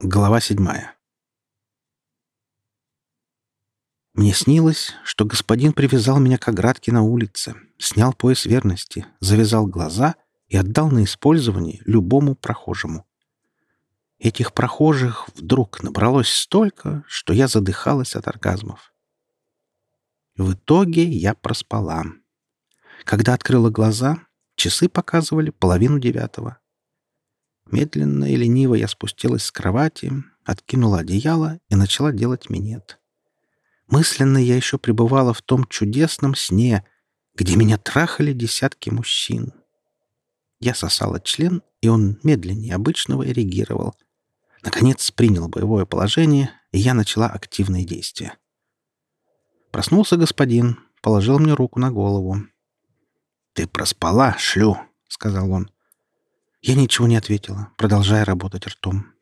Глава седьмая. Мне снилось, что господин привязал меня к оградке на улице, снял пояс верности, завязал глаза и отдал на использование любому прохожему. Этих прохожих вдруг набралось столько, что я задыхалась от оргазмов. В итоге я проспала. Когда открыла глаза, часы показывали половину девятого. Медленно и лениво я спустилась с кровати, откинула одеяло и начала делать минет. Мысленно я еще пребывала в том чудесном сне, где меня трахали десятки мужчин. Я сосала член, и он медленнее обычного эрегировал. Наконец принял боевое положение, и я начала активные действия. Проснулся господин, положил мне руку на голову. «Ты проспала, шлю», — сказал он. Я ничего не ответила, продолжая работать ртом.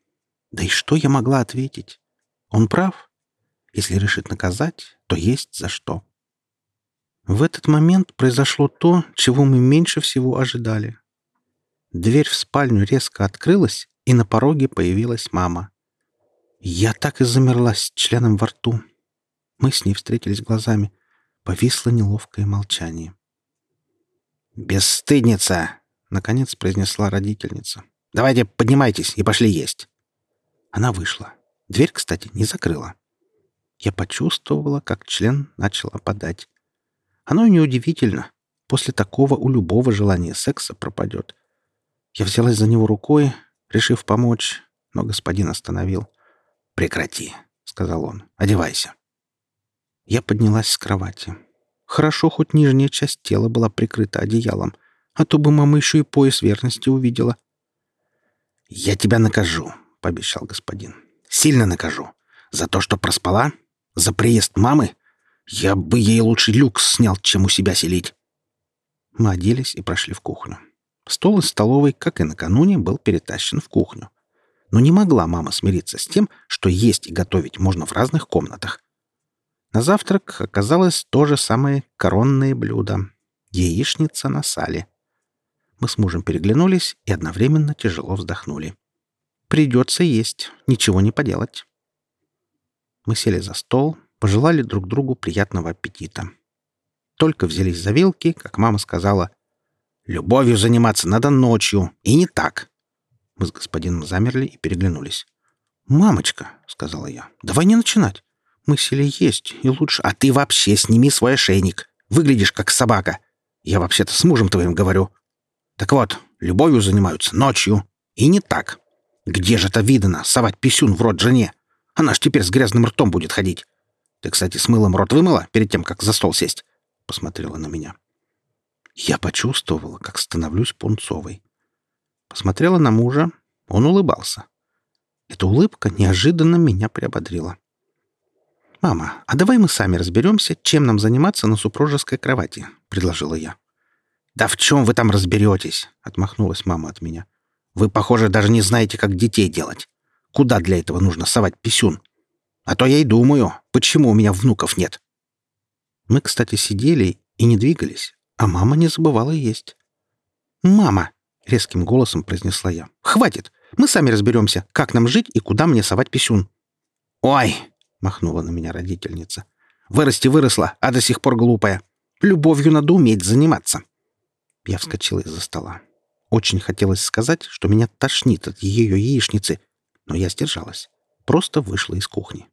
Да и что я могла ответить? Он прав. Если решит наказать, то есть за что. В этот момент произошло то, чего мы меньше всего ожидали. Дверь в спальню резко открылась, и на пороге появилась мама. Я так и замерла с членом во рту. Мы с ней встретились глазами. Повисло неловкое молчание. «Бесстыдница!» — наконец произнесла родительница. «Давайте поднимайтесь и пошли есть». Она вышла. Дверь, кстати, не закрыла. Я почувствовала, как член начал опадать. Оно и неудивительно. После такого у любого желания секса пропадет. Я взялась за него рукой, решив помочь, но господин остановил. «Прекрати», — сказал он. «Одевайся». Я поднялась с кровати. Хорошо, хоть нижняя часть тела была прикрыта одеялом — а то бы мама еще и пояс верности увидела. «Я тебя накажу», — пообещал господин. «Сильно накажу. За то, что проспала? За приезд мамы? Я бы ей лучше люкс снял, чем у себя селить». Мы оделись и прошли в кухню. Стол из столовой, как и накануне, был перетащен в кухню. Но не могла мама смириться с тем, что есть и готовить можно в разных комнатах. На завтрак оказалось то же самое коронное блюдо — яичница на сале. Мы с мужем переглянулись и одновременно тяжело вздохнули. «Придется есть, ничего не поделать». Мы сели за стол, пожелали друг другу приятного аппетита. Только взялись за вилки, как мама сказала, «Любовью заниматься надо ночью, и не так». Мы с господином замерли и переглянулись. «Мамочка», — сказала я, — «давай не начинать. Мы сели есть, и лучше...» «А ты вообще сними свой ошейник. Выглядишь как собака. Я вообще-то с мужем твоим говорю. Так вот, любовью занимаются ночью. И не так. Где же это видно, совать писюн в рот жене? Она ж теперь с грязным ртом будет ходить. Ты, кстати, с мылом рот вымыла перед тем, как за стол сесть?» Посмотрела на меня. Я почувствовала, как становлюсь пунцовой. Посмотрела на мужа. Он улыбался. Эта улыбка неожиданно меня приободрила. «Мама, а давай мы сами разберемся, чем нам заниматься на супружеской кровати», — предложила я. «Да в чем вы там разберетесь?» — отмахнулась мама от меня. «Вы, похоже, даже не знаете, как детей делать. Куда для этого нужно совать писюн? А то я и думаю, почему у меня внуков нет». Мы, кстати, сидели и не двигались, а мама не забывала есть. «Мама!» — резким голосом произнесла я. «Хватит! Мы сами разберемся, как нам жить и куда мне совать писюн». «Ой!» — махнула на меня родительница. «Вырасти выросла, а до сих пор глупая. Любовью надо уметь заниматься». Я вскочила из-за стола. Очень хотелось сказать, что меня тошнит от ее яичницы, но я сдержалась. Просто вышла из кухни.